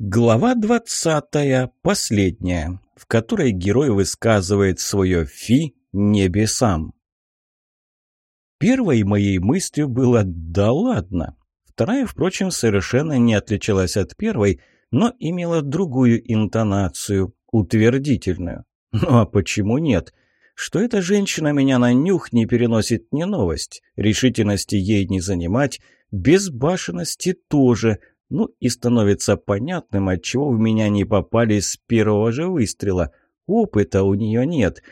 Глава 20, последняя, в которой герой высказывает свое «фи» небесам. Первой моей мыслью было «да ладно». Вторая, впрочем, совершенно не отличалась от первой, но имела другую интонацию, утвердительную. Ну а почему нет? Что эта женщина меня на нюх не переносит, не новость. Решительности ей не занимать, безбашенности тоже – ну и становится понятным, отчего в меня не попали с первого же выстрела. Опыта у нее нет.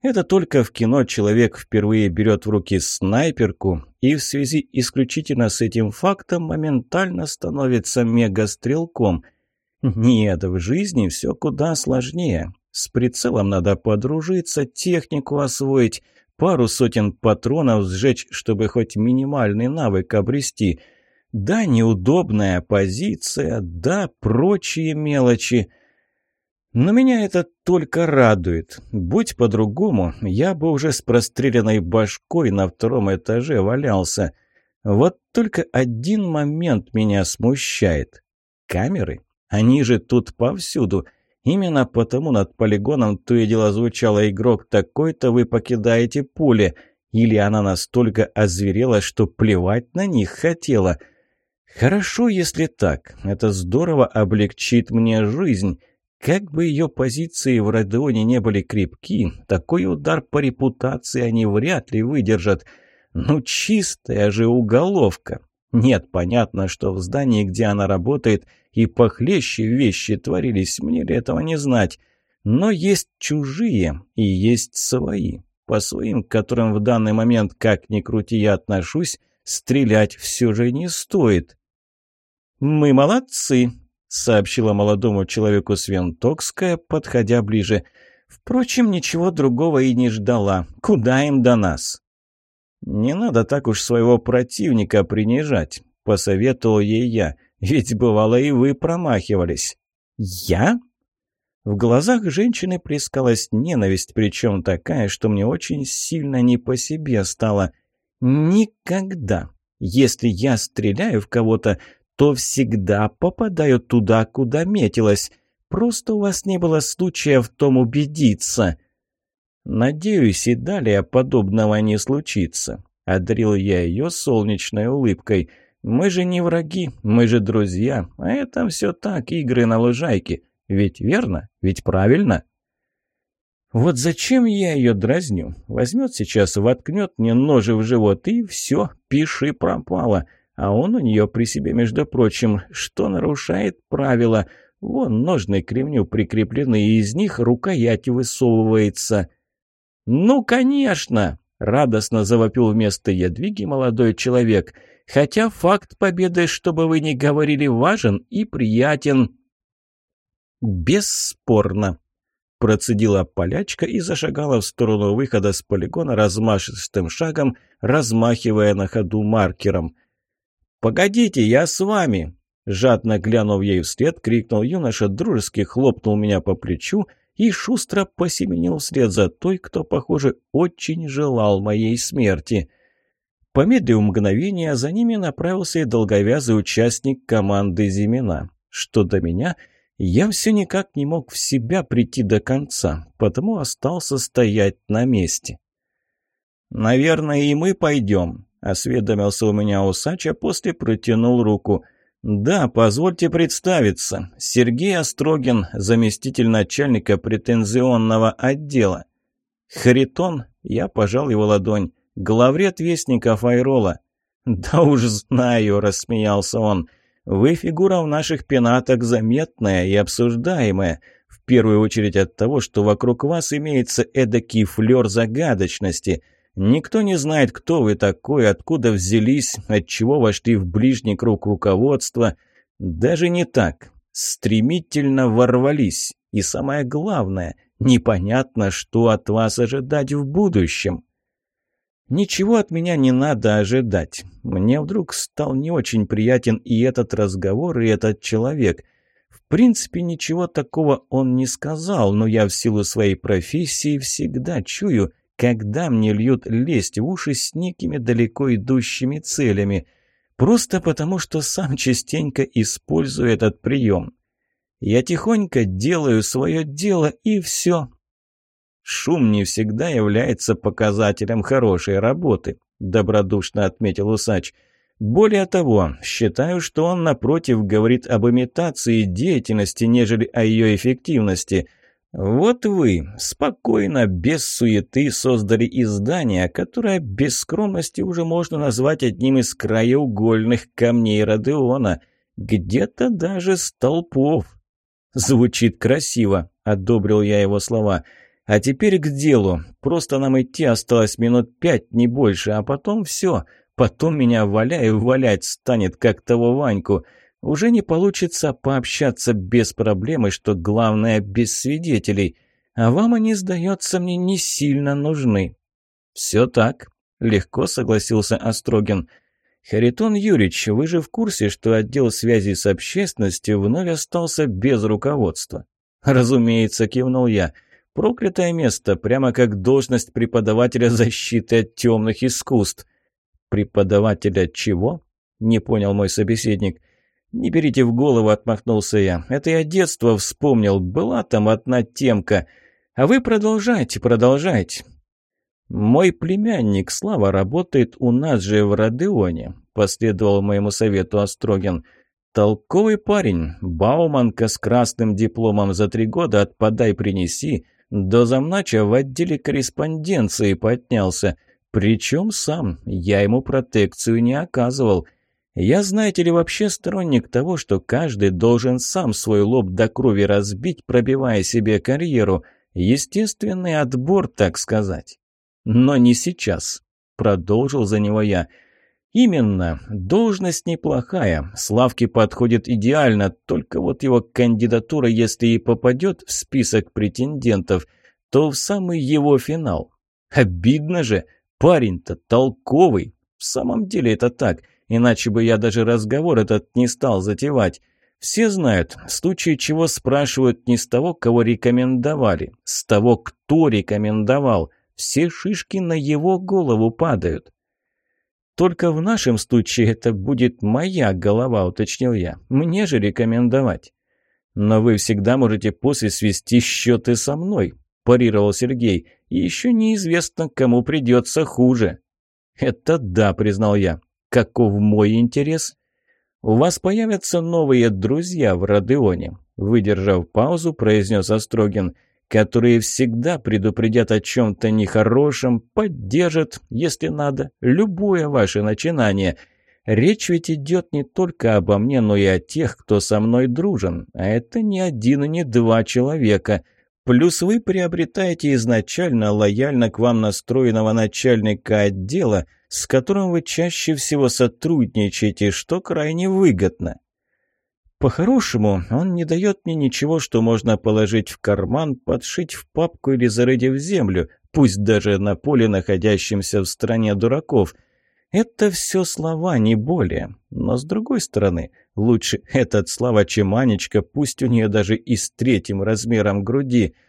Это только в кино человек впервые берет в руки снайперку и в связи исключительно с этим фактом моментально становится мегастрелком. Нет, в жизни все куда сложнее. С прицелом надо подружиться, технику освоить, пару сотен патронов сжечь, чтобы хоть минимальный навык обрести – да, неудобная позиция, да, прочие мелочи. Но меня это только радует. Будь по-другому, я бы уже с простреленной башкой на втором этаже валялся. Вот только один момент меня смущает. Камеры? Они же тут повсюду. Именно потому над полигоном то и дело звучало «Игрок такой-то, вы покидаете поле». Или она настолько озверела, что плевать на них хотела – Хорошо, если так. Это здорово облегчит мне жизнь. Как бы ее позиции в Родеоне не были крепки, такой удар по репутации они вряд ли выдержат. Ну, чистая же уголовка. Нет, понятно, что в здании, где она работает, и похлеще вещи творились, мне ли этого не знать. Но есть чужие и есть свои. По своим, к которым в данный момент, как ни крути, я отношусь, стрелять все же не стоит. «Мы молодцы», — сообщила молодому человеку Свентокская, подходя ближе. «Впрочем, ничего другого и не ждала. Куда им до нас?» «Не надо так уж своего противника принижать», — посоветовал ей я. «Ведь бывало и вы промахивались». «Я?» В глазах женщины плескалась ненависть, причем такая, что мне очень сильно не по себе стало. «Никогда!» Если я стреляю в кого-то, то всегда попадают туда, куда метилось. Просто у вас не было случая в том убедиться. Надеюсь, и далее подобного не случится. Одарил я ее солнечной улыбкой. Мы же не враги, мы же друзья. А это все так, игры на лужайке. Ведь верно? Ведь правильно? Вот зачем я ее дразню? Возьмет сейчас, воткнет мне ножи в живот, и все, пиши пропало. — а он у нее при себе, между прочим, что нарушает правила. Вон ножны к ремню прикреплены, и из них рукоять высовывается. «Ну, конечно!» — радостно завопил вместо ядвиги молодой человек. «Хотя факт победы, чтобы вы не говорили, важен и приятен». «Бесспорно», — процедила полячка и зашагала в сторону выхода с полигона размашистым шагом, размахивая на ходу маркером — «Погодите, я с вами!» Жадно глянув ей вслед, крикнул юноша, дружески хлопнул меня по плечу и шустро посеменил вслед за той, кто, похоже, очень желал моей смерти. Помедлив мгновение, за ними направился и долговязый участник команды Зимина. Что до меня, я все никак не мог в себя прийти до конца, потому остался стоять на месте. «Наверное, и мы пойдем», – осведомился у меня усача, а после протянул руку. «Да, позвольте представиться. Сергей Острогин, заместитель начальника претензионного отдела». Хритон, – я пожал его ладонь. «Главред Вестников Айрола». «Да уж знаю», – рассмеялся он. «Вы фигура в наших пенатах заметная и обсуждаемая». В первую очередь от того, что вокруг вас имеется эдакий флёр загадочности – Никто не знает, кто вы такой, откуда взялись, от чего вошли в ближний круг руководства. Даже не так. Стремительно ворвались. И самое главное, непонятно, что от вас ожидать в будущем. Ничего от меня не надо ожидать. Мне вдруг стал не очень приятен и этот разговор, и этот человек. В принципе, ничего такого он не сказал, но я в силу своей профессии всегда чую – когда мне льют лесть в уши с некими далеко идущими целями? Просто потому, что сам частенько использую этот прием. Я тихонько делаю свое дело, и все. Шум не всегда является показателем хорошей работы, добродушно отметил усач. Более того, считаю, что он, напротив, говорит об имитации деятельности, нежели о ее эффективности. Вот вы спокойно, без суеты создали издание, которое без скромности уже можно назвать одним из краеугольных камней Родеона, где-то даже столпов. Звучит красиво, одобрил я его слова. А теперь к делу. Просто нам идти осталось минут пять, не больше, а потом все. Потом меня валяй валять станет, как того Ваньку. Уже не получится пообщаться без проблемы, что главное, без свидетелей. А вам они, сдается мне, не сильно нужны». «Все так», — легко согласился Острогин. «Харитон Юрьевич, вы же в курсе, что отдел связи с общественностью вновь остался без руководства?» «Разумеется», — кивнул я. «Проклятое место, прямо как должность преподавателя защиты от темных искусств». «Преподавателя чего?» — не понял мой собеседник. «Не берите в голову», — отмахнулся я. «Это я детство вспомнил. Была там одна темка. А вы продолжайте, продолжайте». «Мой племянник Слава работает у нас же в Родеоне», — последовал моему совету Острогин. «Толковый парень. Бауманка с красным дипломом за три года отпадай принеси. До замнача в отделе корреспонденции поднялся. Причем сам. Я ему протекцию не оказывал. Я, знаете ли, вообще сторонник того, что каждый должен сам свой лоб до крови разбить, пробивая себе карьеру. Естественный отбор, так сказать. Но не сейчас. Продолжил за него я. Именно. Должность неплохая. Славке подходит идеально, только вот его кандидатура, если и попадет в список претендентов, то в самый его финал. Обидно же. Парень-то толковый. В самом деле это так. — иначе бы я даже разговор этот не стал затевать. Все знают, в случае чего спрашивают не с того, кого рекомендовали, с того, кто рекомендовал. Все шишки на его голову падают. «Только в нашем случае это будет моя голова», — уточнил я. «Мне же рекомендовать». «Но вы всегда можете после свести счеты со мной», — парировал Сергей. «Еще неизвестно, кому придется хуже». «Это да», — признал я. Каков мой интерес? У вас появятся новые друзья в Родеоне, выдержав паузу, произнес Острогин, которые всегда предупредят о чем-то нехорошем, поддержат, если надо, любое ваше начинание. Речь ведь идет не только обо мне, но и о тех, кто со мной дружен, а это не один и не два человека – Плюс вы приобретаете изначально лояльно к вам настроенного начальника отдела, с которым вы чаще всего сотрудничаете, что крайне выгодно. По-хорошему, он не дает мне ничего, что можно положить в карман, подшить в папку или зарыть в землю, пусть даже на поле, находящемся в стране дураков. Это все слова, не более. Но с другой стороны, лучше этот слава, чем Анечка, пусть у нее даже и с третьим размером груди –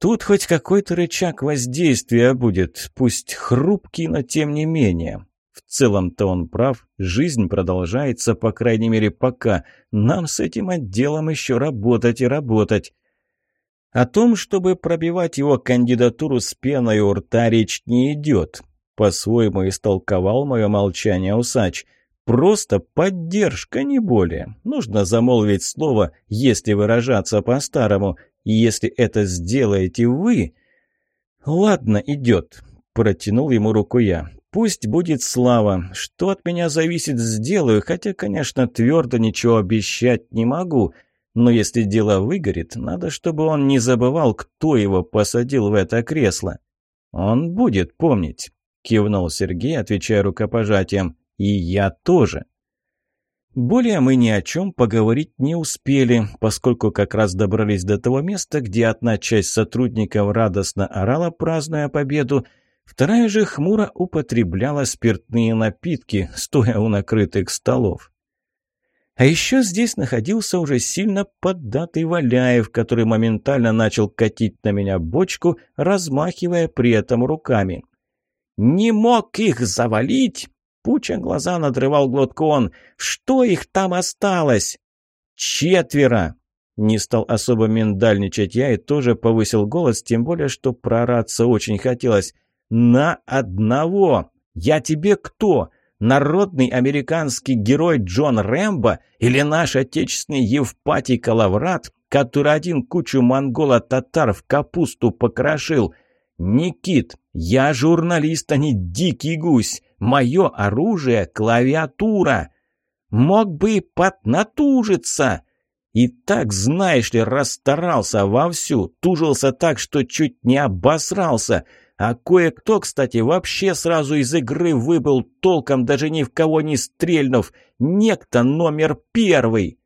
Тут хоть какой-то рычаг воздействия будет, пусть хрупкий, но тем не менее. В целом-то он прав, жизнь продолжается, по крайней мере, пока. Нам с этим отделом еще работать и работать. О том, чтобы пробивать его кандидатуру с пеной у рта, речь не идет. По-своему истолковал мое молчание усач. Просто поддержка, не более. Нужно замолвить слово, если выражаться по-старому, если это сделаете вы...» «Ладно, идет», — протянул ему руку я. «Пусть будет слава. Что от меня зависит, сделаю, хотя, конечно, твердо ничего обещать не могу. Но если дело выгорит, надо, чтобы он не забывал, кто его посадил в это кресло». «Он будет помнить», — кивнул Сергей, отвечая рукопожатием. «И я тоже». Более мы ни о чем поговорить не успели, поскольку как раз добрались до того места, где одна часть сотрудников радостно орала, празднуя победу, вторая же хмуро употребляла спиртные напитки, стоя у накрытых столов. А еще здесь находился уже сильно поддатый Валяев, который моментально начал катить на меня бочку, размахивая при этом руками. «Не мог их завалить!» Пуча глаза надрывал глотку он. «Что их там осталось?» «Четверо!» Не стал особо миндальничать я и тоже повысил голос, тем более, что прораться очень хотелось. «На одного! Я тебе кто? Народный американский герой Джон Рэмбо или наш отечественный Евпатий Калаврат, который один кучу монгола-татар в капусту покрошил? Никит, я журналист, а не дикий гусь! Мое оружие — клавиатура. Мог бы и поднатужиться. И так, знаешь ли, расстарался вовсю, тужился так, что чуть не обосрался. А кое-кто, кстати, вообще сразу из игры выбыл, толком даже ни в кого не стрельнув. Некто номер первый.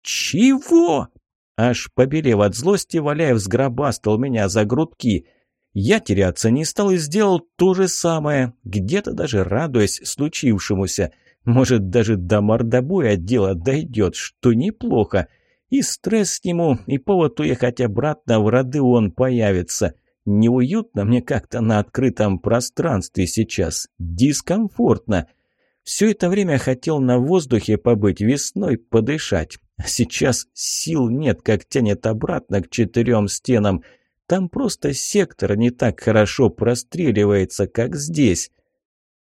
«Чего?» Аж побелев от злости, Валяев сгробастал меня за грудки — я теряться не стал и сделал то же самое, где-то даже радуясь случившемуся. Может, даже до мордобоя дело дойдет, что неплохо. И стресс сниму, и повод уехать обратно в роды он появится. Неуютно мне как-то на открытом пространстве сейчас. Дискомфортно. Все это время хотел на воздухе побыть, весной подышать. А сейчас сил нет, как тянет обратно к четырем стенам. — там просто сектор не так хорошо простреливается, как здесь».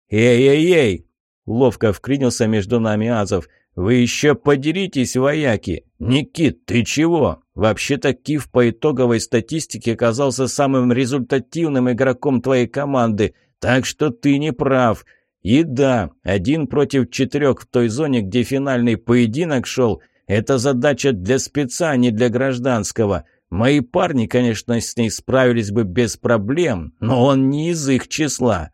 «Эй-эй-эй!» — ловко вклинился между нами Азов. «Вы еще подеритесь, вояки! Никит, ты чего? Вообще-то Киев по итоговой статистике оказался самым результативным игроком твоей команды, так что ты не прав. И да, один против четырех в той зоне, где финальный поединок шел, это задача для спеца, а не для гражданского. Мои парни, конечно, с ней справились бы без проблем, но он не из их числа.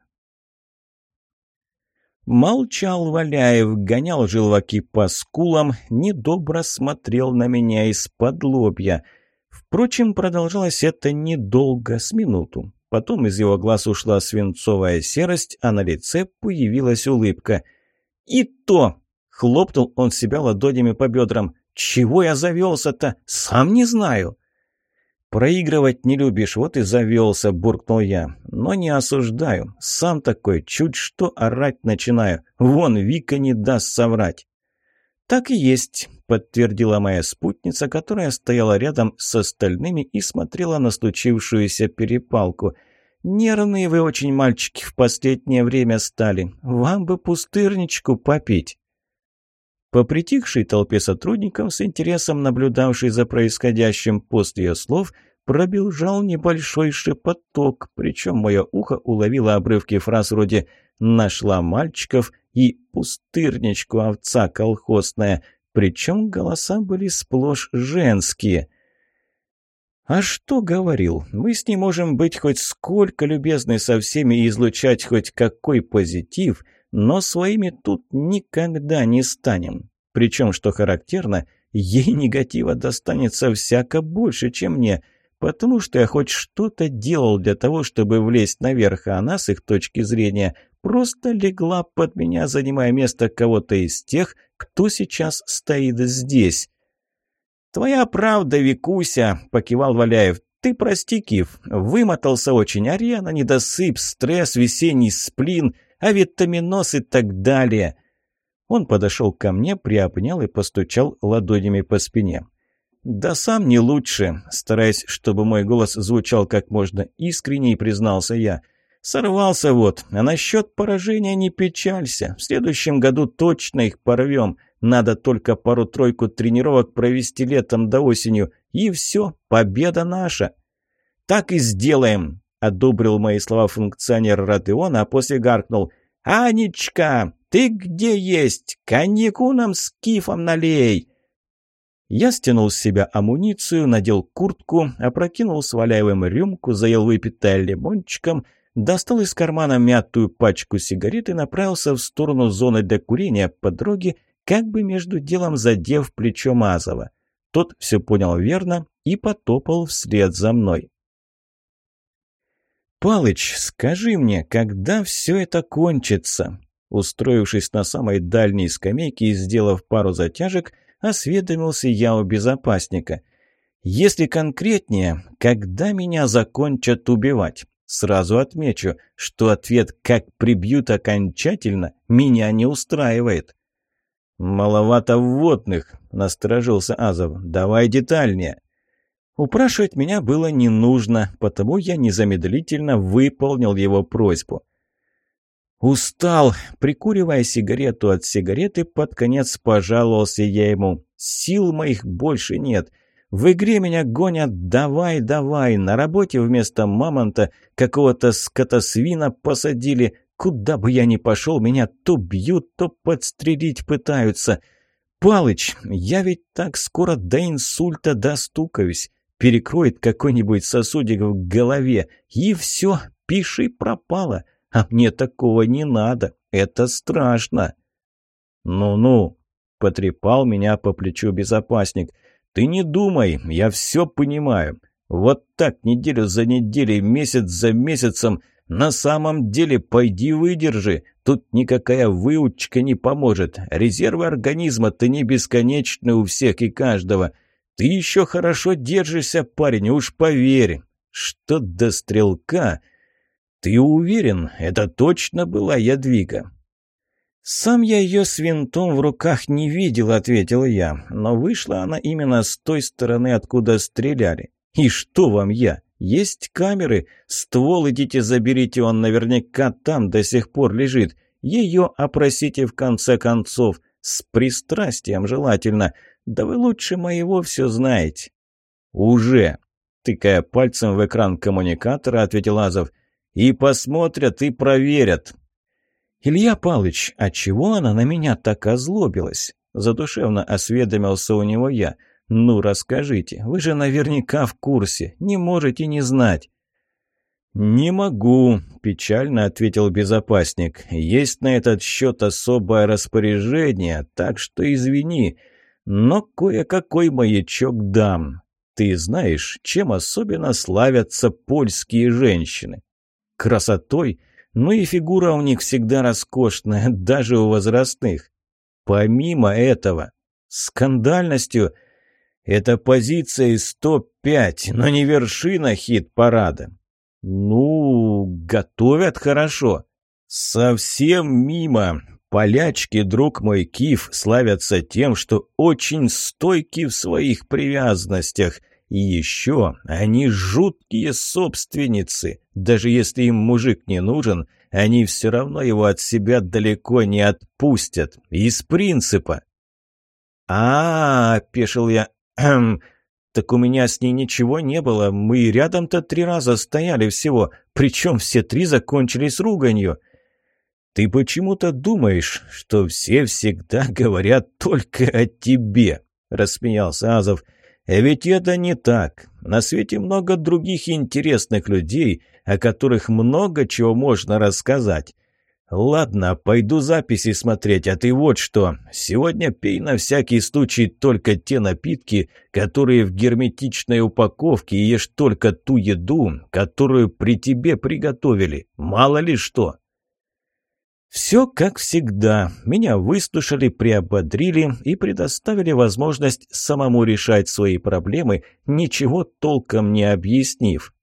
Молчал Валяев, гонял желваки по скулам, недобро смотрел на меня из-под лобья. Впрочем, продолжалось это недолго, с минуту. Потом из его глаз ушла свинцовая серость, а на лице появилась улыбка. «И то!» — хлопнул он себя ладонями по бедрам. «Чего я завелся-то? Сам не знаю!» «Проигрывать не любишь, вот и завелся», – буркнул я. «Но не осуждаю. Сам такой, чуть что орать начинаю. Вон, Вика не даст соврать». «Так и есть», – подтвердила моя спутница, которая стояла рядом с остальными и смотрела на случившуюся перепалку. «Нервные вы очень, мальчики, в последнее время стали. Вам бы пустырничку попить». По притихшей толпе сотрудникам, с интересом наблюдавшей за происходящим после ее слов, пробежал небольшой шепоток, причем мое ухо уловило обрывки фраз вроде «нашла мальчиков» и «пустырничку овца колхозная», причем голоса были сплошь женские. «А что говорил? Мы с ней можем быть хоть сколько любезны со всеми и излучать хоть какой позитив», но своими тут никогда не станем. Причем, что характерно, ей негатива достанется всяко больше, чем мне, потому что я хоть что-то делал для того, чтобы влезть наверх, а она, с их точки зрения, просто легла под меня, занимая место кого-то из тех, кто сейчас стоит здесь. «Твоя правда, Викуся!» – покивал Валяев. «Ты прости, Кив, вымотался очень, арена, недосып, стресс, весенний сплин – авитаминоз и так далее. Он подошел ко мне, приобнял и постучал ладонями по спине. «Да сам не лучше», – стараясь, чтобы мой голос звучал как можно искренней, признался я. «Сорвался вот, а насчет поражения не печалься. В следующем году точно их порвем. Надо только пару-тройку тренировок провести летом до осенью, и все, победа наша». «Так и сделаем», одобрил мои слова функционер Родеона, а после гаркнул. «Анечка, ты где есть? Коньяку нам с кифом налей!» Я стянул с себя амуницию, надел куртку, опрокинул сваляевым рюмку, заел выпитое лимончиком, достал из кармана мятую пачку сигарет и направился в сторону зоны для курения по дороге, как бы между делом задев плечо Мазова. Тот все понял верно и потопал вслед за мной. Палыч, скажи мне, когда все это кончится?» Устроившись на самой дальней скамейке и сделав пару затяжек, осведомился я у безопасника. «Если конкретнее, когда меня закончат убивать?» Сразу отмечу, что ответ «как прибьют окончательно» меня не устраивает. «Маловато вводных», — насторожился Азов. «Давай детальнее». Упрашивать меня было не нужно, потому я незамедлительно выполнил его просьбу. Устал, прикуривая сигарету от сигареты, под конец пожаловался я ему. Сил моих больше нет. В игре меня гонят «давай, давай», на работе вместо мамонта какого-то скотосвина посадили. Куда бы я ни пошел, меня то бьют, то подстрелить пытаются. Палыч, я ведь так скоро до инсульта достукаюсь перекроет какой-нибудь сосудик в голове, и все, пиши пропало. А мне такого не надо, это страшно. Ну-ну, потрепал меня по плечу безопасник. Ты не думай, я все понимаю. Вот так неделю за неделей, месяц за месяцем. На самом деле пойди выдержи. Тут никакая выучка не поможет. Резервы организма-то не бесконечны у всех и каждого. — «Ты еще хорошо держишься, парень, уж поверь!» «Что до стрелка?» «Ты уверен, это точно была ядвига?» «Сам я ее с винтом в руках не видел», — ответил я. «Но вышла она именно с той стороны, откуда стреляли. И что вам я? Есть камеры? Ствол идите заберите, он наверняка там до сих пор лежит. Ее опросите в конце концов. С пристрастием желательно. «Да вы лучше моего все знаете». «Уже!» – тыкая пальцем в экран коммуникатора, ответил Азов. «И посмотрят, и проверят». «Илья Палыч, а чего она на меня так озлобилась?» Задушевно осведомился у него я. «Ну, расскажите, вы же наверняка в курсе, не можете не знать». «Не могу», – печально ответил безопасник. «Есть на этот счет особое распоряжение, так что извини но кое-какой маячок дам. Ты знаешь, чем особенно славятся польские женщины? Красотой, ну и фигура у них всегда роскошная, даже у возрастных. Помимо этого, скандальностью – это позиция из 105, но не вершина хит-парада. Ну, готовят хорошо. Совсем мимо. Полячки, друг мой Киев, славятся тем, что очень стойки в своих привязанностях. И еще они жуткие собственницы. Даже если им мужик не нужен, они все равно его от себя далеко не отпустят. Из принципа. «А-а-а!» — пешил я. «Хм, так у меня с ней ничего не было. Мы рядом-то три раза стояли всего. Причем все три закончились руганью». Ты почему-то думаешь, что все всегда говорят только о тебе, рассмеялся Азов. Ведь это не так. На свете много других интересных людей, о которых много чего можно рассказать. Ладно, пойду записи смотреть, а ты вот что. Сегодня пей на всякий случай только те напитки, которые в герметичной упаковке, и ешь только ту еду, которую при тебе приготовили. Мало ли что. Все как всегда. Меня выслушали, приободрили и предоставили возможность самому решать свои проблемы, ничего толком не объяснив.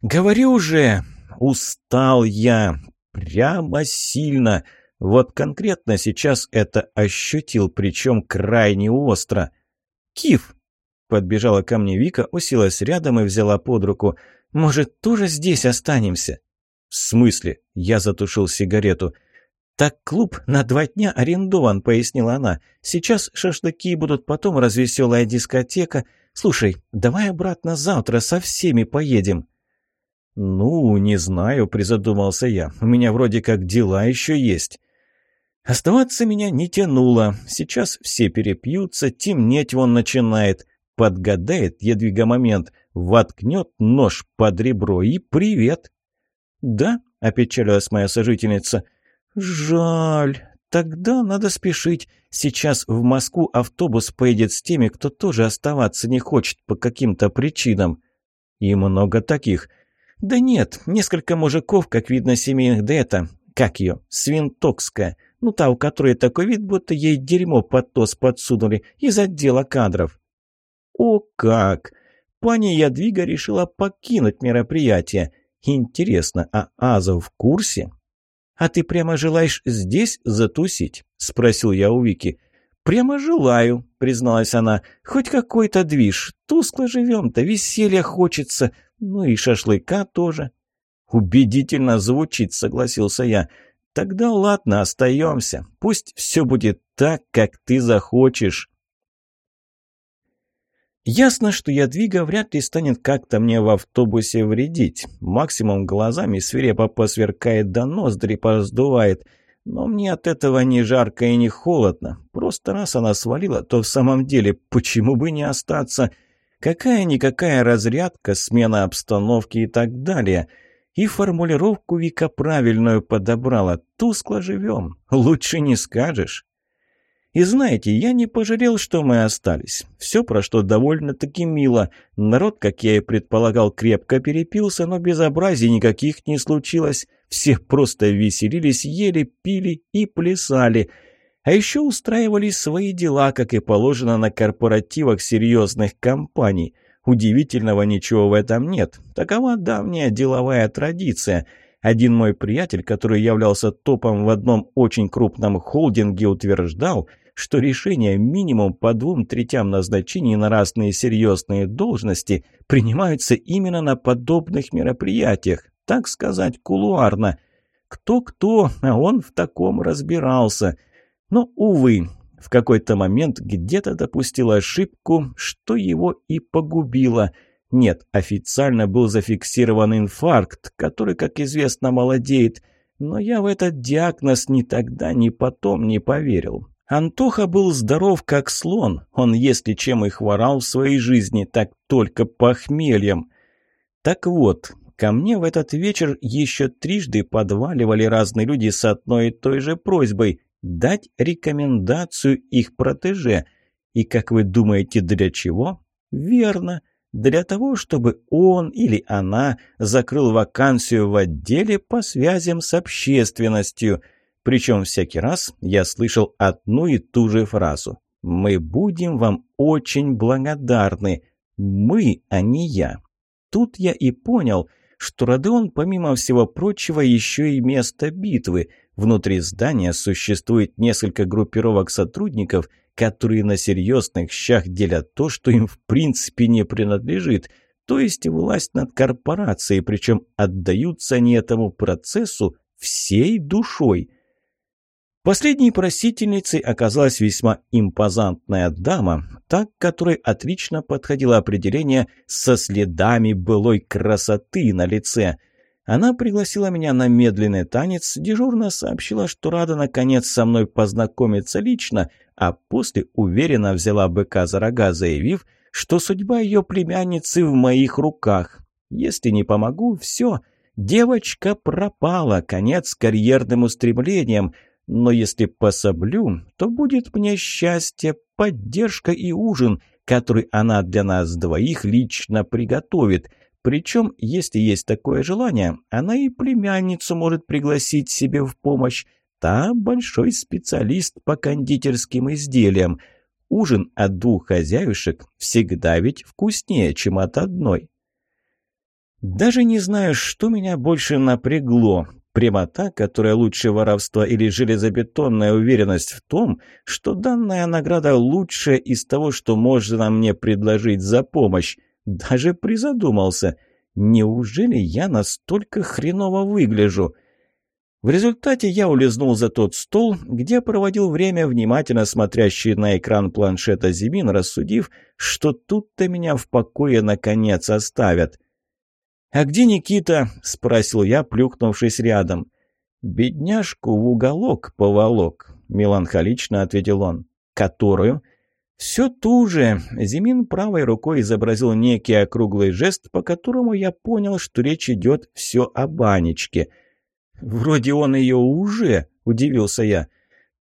«Говорю уже, устал я. Прямо сильно. Вот конкретно сейчас это ощутил, причем крайне остро. Киф!» Подбежала ко мне Вика, уселась рядом и взяла под руку. «Может, тоже здесь останемся?» «В смысле?» – я затушил сигарету. «Так клуб на два дня арендован», – пояснила она. «Сейчас шашлыки будут, потом развеселая дискотека. Слушай, давай обратно завтра со всеми поедем». «Ну, не знаю», — призадумался я. «У меня вроде как дела еще есть». Оставаться меня не тянуло. Сейчас все перепьются, темнеть он начинает. Подгадает, едвига момент, воткнет нож под ребро и привет. «Да?» — опечалилась моя сожительница. «Жаль. Тогда надо спешить. Сейчас в Москву автобус поедет с теми, кто тоже оставаться не хочет по каким-то причинам». «И много таких». «Да нет, несколько мужиков, как видно, семейных, да это... Как ее? Свинтокская. Ну, та, у которой такой вид, будто ей дерьмо под тос подсунули из отдела кадров». «О как!» Пани Ядвига решила покинуть мероприятие. Интересно, а Аза в курсе? «А ты прямо желаешь здесь затусить?» – спросил я у Вики. «Прямо желаю», – призналась она. «Хоть какой-то движ. Тускло живем-то, веселья хочется. Ну и шашлыка тоже». «Убедительно звучит», – согласился я. «Тогда ладно, остаемся. Пусть все будет так, как ты захочешь». Ясно, что Ядвига вряд ли станет как-то мне в автобусе вредить. Максимум глазами свирепо посверкает да ноздри поздувает. Но мне от этого ни жарко и не холодно. Просто раз она свалила, то в самом деле почему бы не остаться? Какая-никакая разрядка, смена обстановки и так далее. И формулировку Вика правильную подобрала. Тускло живем, лучше не скажешь. И знаете, я не пожалел, что мы остались. Все прошло довольно-таки мило. Народ, как я и предполагал, крепко перепился, но безобразий никаких не случилось. Все просто веселились, ели, пили и плясали. А еще устраивали свои дела, как и положено на корпоративах серьезных компаний. Удивительного ничего в этом нет. Такова давняя деловая традиция – один мой приятель, который являлся топом в одном очень крупном холдинге, утверждал, что решения минимум по двум третям назначений на разные серьезные должности принимаются именно на подобных мероприятиях, так сказать, кулуарно. Кто-кто, а он в таком разбирался. Но, увы, в какой-то момент где-то допустил ошибку, что его и погубило – нет, официально был зафиксирован инфаркт, который, как известно, молодеет. Но я в этот диагноз ни тогда, ни потом не поверил. Антоха был здоров, как слон. Он, если чем и хворал в своей жизни, так только похмельем. Так вот, ко мне в этот вечер еще трижды подваливали разные люди с одной и той же просьбой дать рекомендацию их протеже. И как вы думаете, для чего? Верно для того, чтобы он или она закрыл вакансию в отделе по связям с общественностью. Причем всякий раз я слышал одну и ту же фразу. «Мы будем вам очень благодарны. Мы, а не я». Тут я и понял, что Родеон, помимо всего прочего, еще и место битвы. Внутри здания существует несколько группировок сотрудников – которые на серьезных щах делят то, что им в принципе не принадлежит, то есть власть над корпорацией, причем отдаются они этому процессу всей душой. Последней просительницей оказалась весьма импозантная дама, так которой отлично подходило определение «со следами былой красоты на лице», она пригласила меня на медленный танец, дежурно сообщила, что рада наконец со мной познакомиться лично, а после уверенно взяла быка за рога, заявив, что судьба ее племянницы в моих руках. Если не помогу, все, девочка пропала, конец карьерным устремлениям, но если пособлю, то будет мне счастье, поддержка и ужин, который она для нас двоих лично приготовит – причем, если есть такое желание, она и племянницу может пригласить себе в помощь. Та большой специалист по кондитерским изделиям. Ужин от двух хозяюшек всегда ведь вкуснее, чем от одной. Даже не знаю, что меня больше напрягло. Прямота, которая лучше воровства или железобетонная уверенность в том, что данная награда лучшая из того, что можно мне предложить за помощь. Даже призадумался. Неужели я настолько хреново выгляжу? В результате я улизнул за тот стол, где проводил время, внимательно смотрящий на экран планшета Зимин, рассудив, что тут-то меня в покое наконец оставят. «А где Никита?» — спросил я, плюхнувшись рядом. «Бедняжку в уголок поволок», — меланхолично ответил он. «Которую?» Все ту же Зимин правой рукой изобразил некий округлый жест, по которому я понял, что речь идет все о банечке. «Вроде он ее уже», — удивился я.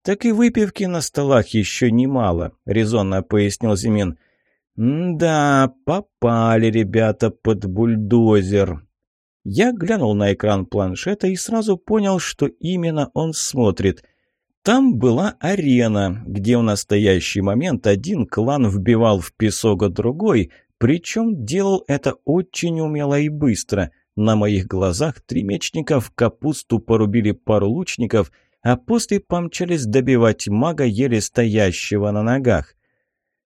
«Так и выпивки на столах еще немало», — резонно пояснил Зимин. «Да, попали ребята под бульдозер». Я глянул на экран планшета и сразу понял, что именно он смотрит — там была арена, где в настоящий момент один клан вбивал в песок другой, причем делал это очень умело и быстро. На моих глазах три мечника в капусту порубили пару лучников, а после помчались добивать мага, еле стоящего на ногах.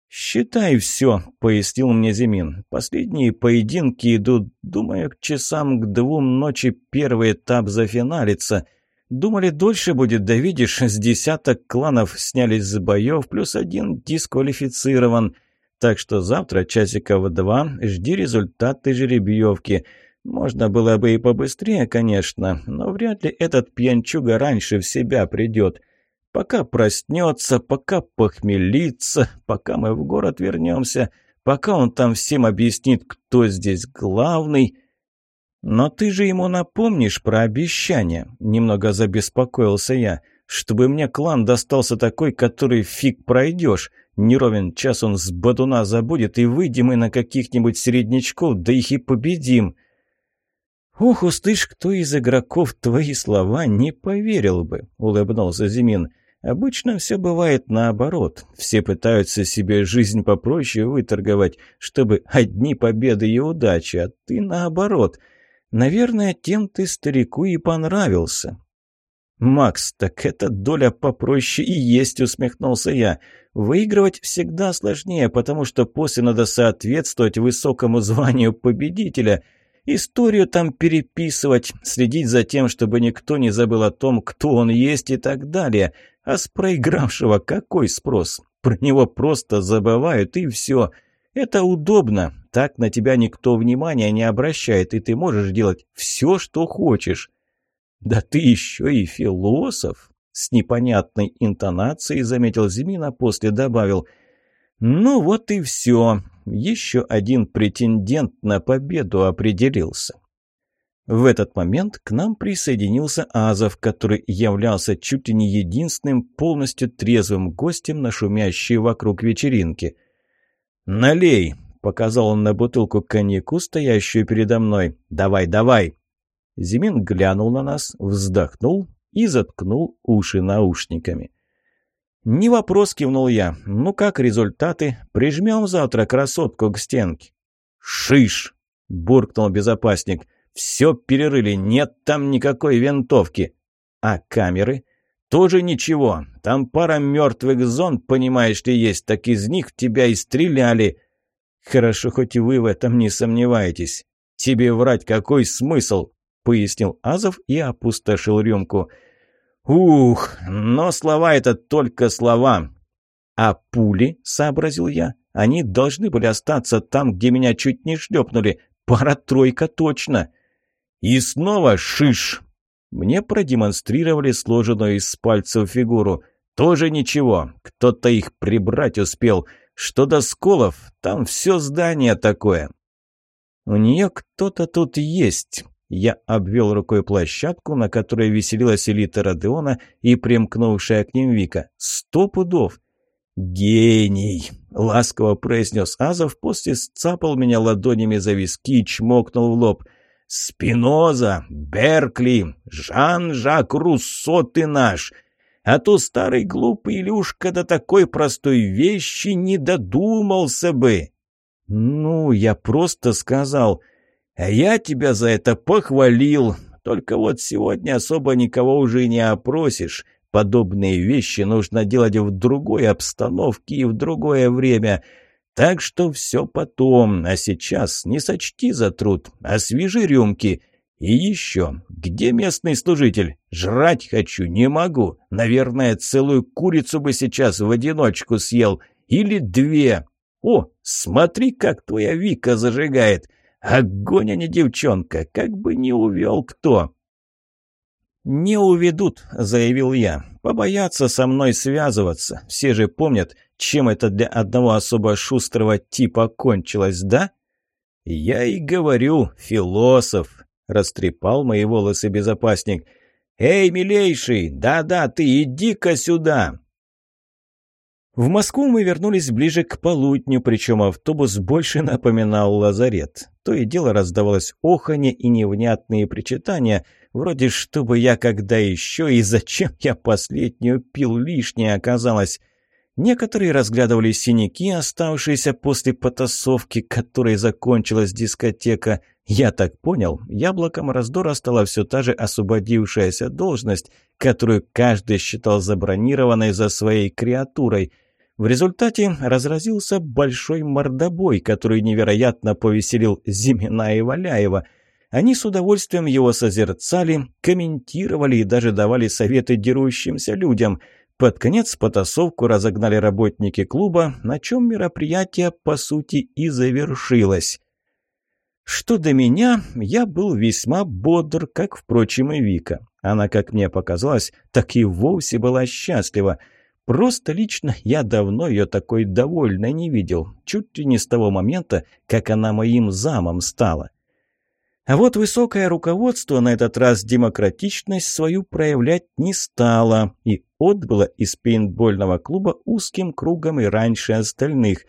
«Считай все», — пояснил мне Зимин. «Последние поединки идут, думаю, к часам к двум ночи первый этап зафиналится». Думали, дольше будет, да видишь, с десяток кланов снялись с боев, плюс один дисквалифицирован. Так что завтра, часика два, жди результаты жеребьевки. Можно было бы и побыстрее, конечно, но вряд ли этот пьянчуга раньше в себя придет. Пока проснется, пока похмелится, пока мы в город вернемся, пока он там всем объяснит, кто здесь главный — «Но ты же ему напомнишь про обещание», — немного забеспокоился я, «чтобы мне клан достался такой, который фиг пройдешь. Неровен. час он с бадуна забудет, и выйдем мы на каких-нибудь середнячков, да их и победим». «Ох, услышь, кто из игроков твои слова не поверил бы», — улыбнулся Зимин. «Обычно все бывает наоборот. Все пытаются себе жизнь попроще выторговать, чтобы одни победы и удачи, а ты наоборот — Наверное, тем ты старику и понравился». «Макс, так эта доля попроще и есть», — усмехнулся я. «Выигрывать всегда сложнее, потому что после надо соответствовать высокому званию победителя. Историю там переписывать, следить за тем, чтобы никто не забыл о том, кто он есть и так далее. А с проигравшего какой спрос? Про него просто забывают, и все. Это удобно. Так на тебя никто внимания не обращает, и ты можешь делать все, что хочешь. Да ты еще и философ, с непонятной интонацией заметил Зимин, после добавил. Ну вот и все. Еще один претендент на победу определился. В этот момент к нам присоединился Азов, который являлся чуть ли не единственным полностью трезвым гостем на шумящей вокруг вечеринке. «Налей!» — показал он на бутылку коньяку, стоящую передо мной. «Давай, давай!» Зимин глянул на нас, вздохнул и заткнул уши наушниками. «Не вопрос», — кивнул я. «Ну как результаты? Прижмем завтра красотку к стенке». «Шиш!» — буркнул безопасник. «Все перерыли, нет там никакой винтовки». «А камеры?» Тоже ничего. Там пара мертвых зон, понимаешь ли, есть, так из них тебя и стреляли. Хорошо, хоть и вы в этом не сомневаетесь. Тебе врать какой смысл? Пояснил Азов и опустошил рюмку. Ух, но слова это только слова. А пули, сообразил я, они должны были остаться там, где меня чуть не шлепнули. Пара-тройка точно. И снова шиш, мне продемонстрировали сложенную из пальцев фигуру. Тоже ничего, кто-то их прибрать успел. Что до сколов, там все здание такое. У нее кто-то тут есть. Я обвел рукой площадку, на которой веселилась элита Родеона и примкнувшая к ним Вика. Сто пудов. «Гений!» — ласково произнес Азов, после сцапал меня ладонями за виски и чмокнул в лоб. Спиноза, Беркли, Жан-Жак Руссо ты наш. А то старый глупый Илюшка до такой простой вещи не додумался бы. Ну, я просто сказал, а я тебя за это похвалил. Только вот сегодня особо никого уже не опросишь. Подобные вещи нужно делать в другой обстановке и в другое время — так что все потом, а сейчас не сочти за труд, освежи рюмки. И еще, где местный служитель? Жрать хочу, не могу. Наверное, целую курицу бы сейчас в одиночку съел. Или две. О, смотри, как твоя Вика зажигает. Огонь, а не девчонка, как бы не увел кто. «Не уведут», — заявил я. «Побоятся со мной связываться. Все же помнят, чем это для одного особо шустрого типа кончилось, да?» «Я и говорю, философ», — растрепал мои волосы безопасник. «Эй, милейший, да-да, ты иди-ка сюда!» В Москву мы вернулись ближе к полудню, причем автобус больше напоминал лазарет. То и дело раздавалось оханье и невнятные причитания, вроде «чтобы я когда еще» и «зачем я последнюю пил лишнее оказалось». Некоторые разглядывали синяки, оставшиеся после потасовки, которой закончилась дискотека. Я так понял, яблоком раздора стала все та же освободившаяся должность, которую каждый считал забронированной за своей креатурой. В результате разразился большой мордобой, который невероятно повеселил Зимина и Валяева. Они с удовольствием его созерцали, комментировали и даже давали советы дерущимся людям – под конец потасовку разогнали работники клуба, на чем мероприятие, по сути, и завершилось. Что до меня, я был весьма бодр, как, впрочем, и Вика. Она, как мне показалось, так и вовсе была счастлива. Просто лично я давно ее такой довольной не видел, чуть ли не с того момента, как она моим замом стала. — а вот высокое руководство на этот раз демократичность свою проявлять не стало и отбыло из пейнтбольного клуба узким кругом и раньше остальных.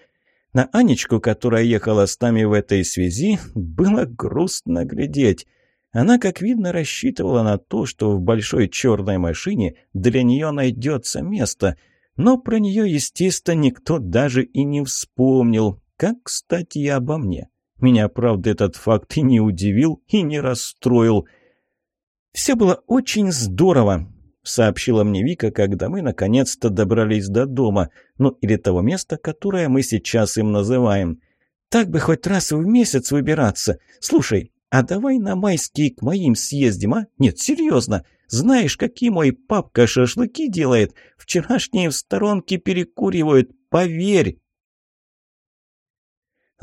На Анечку, которая ехала с нами в этой связи, было грустно глядеть. Она, как видно, рассчитывала на то, что в большой черной машине для нее найдется место, но про нее, естественно, никто даже и не вспомнил, как, кстати, и обо мне. Меня, правда, этот факт и не удивил, и не расстроил. «Все было очень здорово», — сообщила мне Вика, когда мы наконец-то добрались до дома, ну или того места, которое мы сейчас им называем. «Так бы хоть раз в месяц выбираться. Слушай, а давай на майские к моим съездим, а? Нет, серьезно. Знаешь, какие мой папка шашлыки делает? Вчерашние в сторонке перекуривают, поверь!»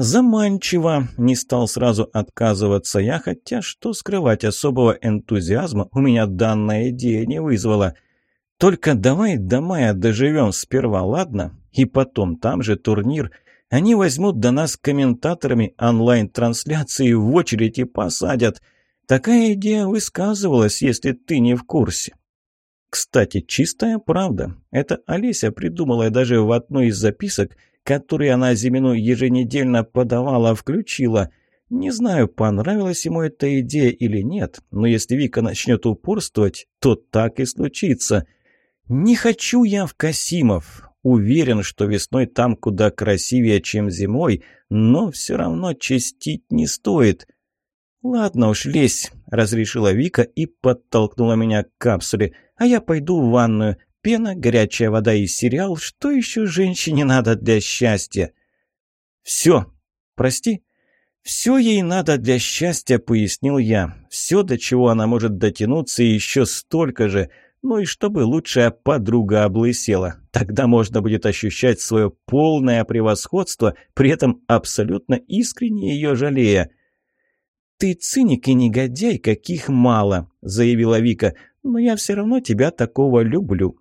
Заманчиво, не стал сразу отказываться я, хотя что скрывать, особого энтузиазма у меня данная идея не вызвала. Только давай до мая доживем сперва, ладно? И потом там же турнир. Они возьмут до нас комментаторами онлайн-трансляции в очередь и посадят. Такая идея высказывалась, если ты не в курсе. Кстати, чистая правда. Это Олеся придумала даже в одной из записок – который она Зимину еженедельно подавала, включила. Не знаю, понравилась ему эта идея или нет, но если Вика начнет упорствовать, то так и случится. «Не хочу я в Касимов. Уверен, что весной там куда красивее, чем зимой, но все равно честить не стоит». «Ладно уж, лезь», – разрешила Вика и подтолкнула меня к капсуле. «А я пойду в ванную пена, горячая вода и сериал. Что еще женщине надо для счастья? Все. Прости. Все ей надо для счастья, пояснил я. Все, до чего она может дотянуться, и еще столько же. Ну и чтобы лучшая подруга облысела. Тогда можно будет ощущать свое полное превосходство, при этом абсолютно искренне ее жалея. «Ты циник и негодяй, каких мало», — заявила Вика. «Но я все равно тебя такого люблю».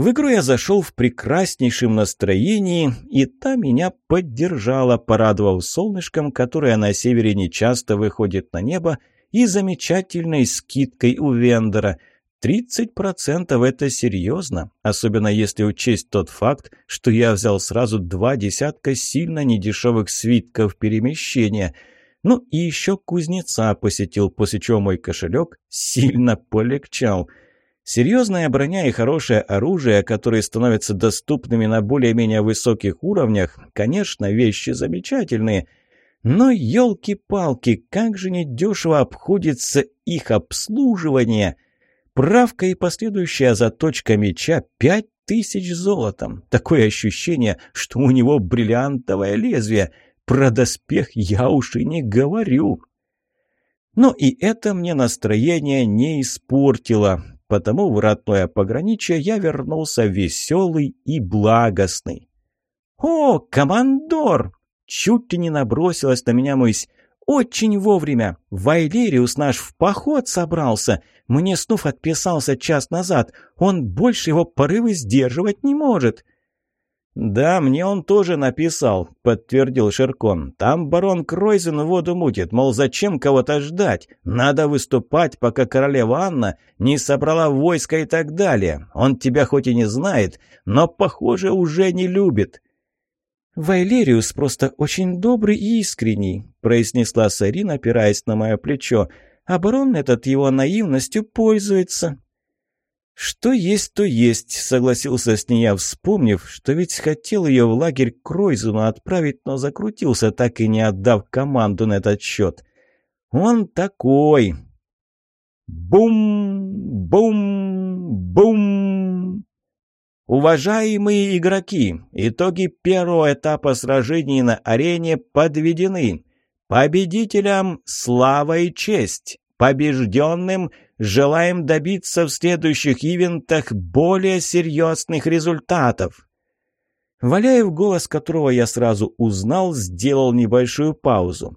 В игру я зашел в прекраснейшем настроении, и та меня поддержала, порадовав солнышком, которое на севере нечасто выходит на небо, и замечательной скидкой у вендора. 30% это серьезно, особенно если учесть тот факт, что я взял сразу два десятка сильно недешевых свитков перемещения. Ну и еще кузнеца посетил, после чего мой кошелек сильно полегчал – Серьезная броня и хорошее оружие, которые становятся доступными на более-менее высоких уровнях, конечно, вещи замечательные. Но, елки-палки, как же недешево обходится их обслуживание. Правка и последующая заточка меча — пять тысяч золотом. Такое ощущение, что у него бриллиантовое лезвие. Про доспех я уж и не говорю. Но и это мне настроение не испортило. Потому в родное пограничье я вернулся веселый и благостный. «О, командор!» Чуть ли не набросилась на меня мысь. «Очень вовремя! Вайлериус наш в поход собрался! Мне снув отписался час назад. Он больше его порывы сдерживать не может!» «Да, мне он тоже написал», — подтвердил Ширкон. «Там барон Кройзен воду мутит, мол, зачем кого-то ждать? Надо выступать, пока королева Анна не собрала войска и так далее. Он тебя хоть и не знает, но, похоже, уже не любит». «Вайлериус просто очень добрый и искренний», — произнесла Сарин, опираясь на мое плечо. «А барон этот его наивностью пользуется». «Что есть, то есть», — согласился с ней я, вспомнив, что ведь хотел ее в лагерь к отправить, но закрутился, так и не отдав команду на этот счет. «Он такой!» Бум! Бум! Бум! Уважаемые игроки, итоги первого этапа сражений на арене подведены. Победителям слава и честь, побежденным – Желаем добиться в следующих ивентах более серьезных результатов». Валяев, голос которого я сразу узнал, сделал небольшую паузу.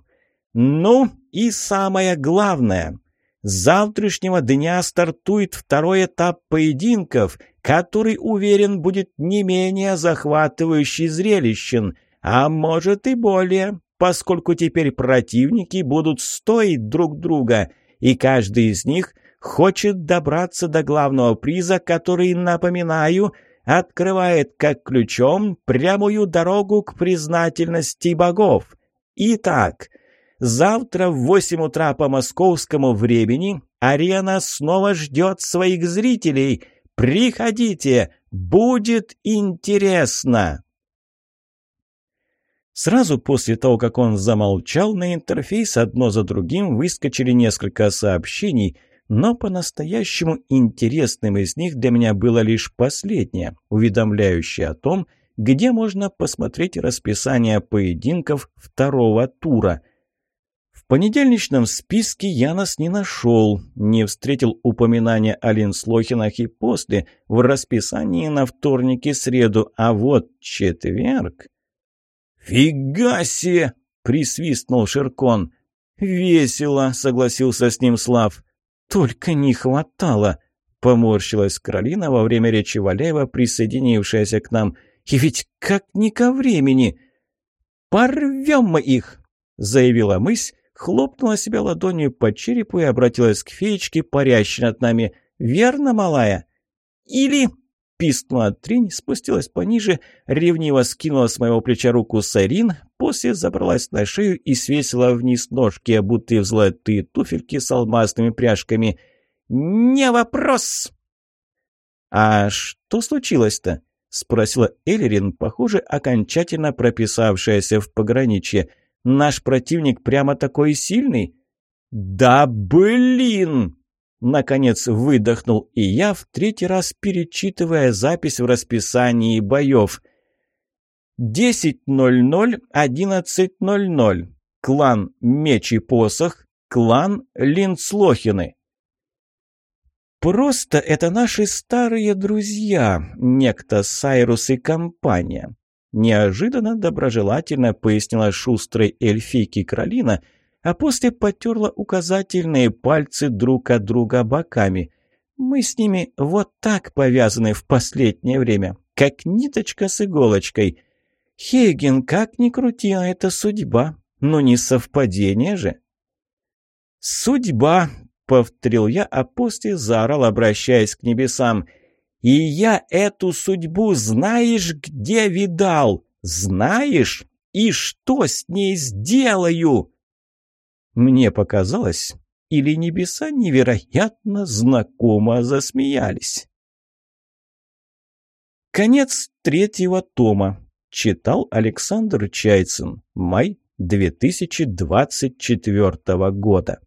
«Ну и самое главное. С завтрашнего дня стартует второй этап поединков, который, уверен, будет не менее захватывающий зрелищен, а может и более, поскольку теперь противники будут стоить друг друга, и каждый из них хочет добраться до главного приза, который, напоминаю, открывает как ключом прямую дорогу к признательности богов. Итак, завтра в 8 утра по московскому времени арена снова ждет своих зрителей. Приходите, будет интересно! Сразу после того, как он замолчал, на интерфейс одно за другим выскочили несколько сообщений – но по-настоящему интересным из них для меня было лишь последнее, уведомляющее о том, где можно посмотреть расписание поединков второго тура. В понедельничном списке я нас не нашел, не встретил упоминания о Линслохинах и после, в расписании на вторник и среду, а вот четверг... «Фига себе!» — присвистнул Ширкон. «Весело!» — согласился с ним Слав. Только не хватало!» — поморщилась Каролина во время речи Валеева, присоединившаяся к нам. «И ведь как не ко времени!» «Порвем мы их!» — заявила мысь, хлопнула себя ладонью по черепу и обратилась к феечке, парящей над нами. «Верно, малая?» «Или...» пискнула трень, спустилась пониже, ревниво скинула с моего плеча руку Сарин, после забралась на шею и свесила вниз ножки, обутые в золотые туфельки с алмазными пряжками. «Не вопрос!» «А что случилось-то?» — спросила Эллирин, похоже, окончательно прописавшаяся в пограничье. «Наш противник прямо такой сильный?» «Да блин!» Наконец выдохнул и я, в третий раз перечитывая запись в расписании боев. 10.00, 11.00. Клан Меч и Посох, клан Линцлохины. Просто это наши старые друзья, некто Сайрус и компания. Неожиданно доброжелательно пояснила шустрой эльфийки Кролина – а после потерла указательные пальцы друг от друга боками. Мы с ними вот так повязаны в последнее время, как ниточка с иголочкой. Хейген, как ни крути, а это судьба. но не совпадение же. «Судьба», — повторил я, а после заорал, обращаясь к небесам. «И я эту судьбу знаешь, где видал? Знаешь? И что с ней сделаю?» Мне показалось, или небеса невероятно знакомо засмеялись. Конец третьего тома. Читал Александр Чайцин. Май 2024 года.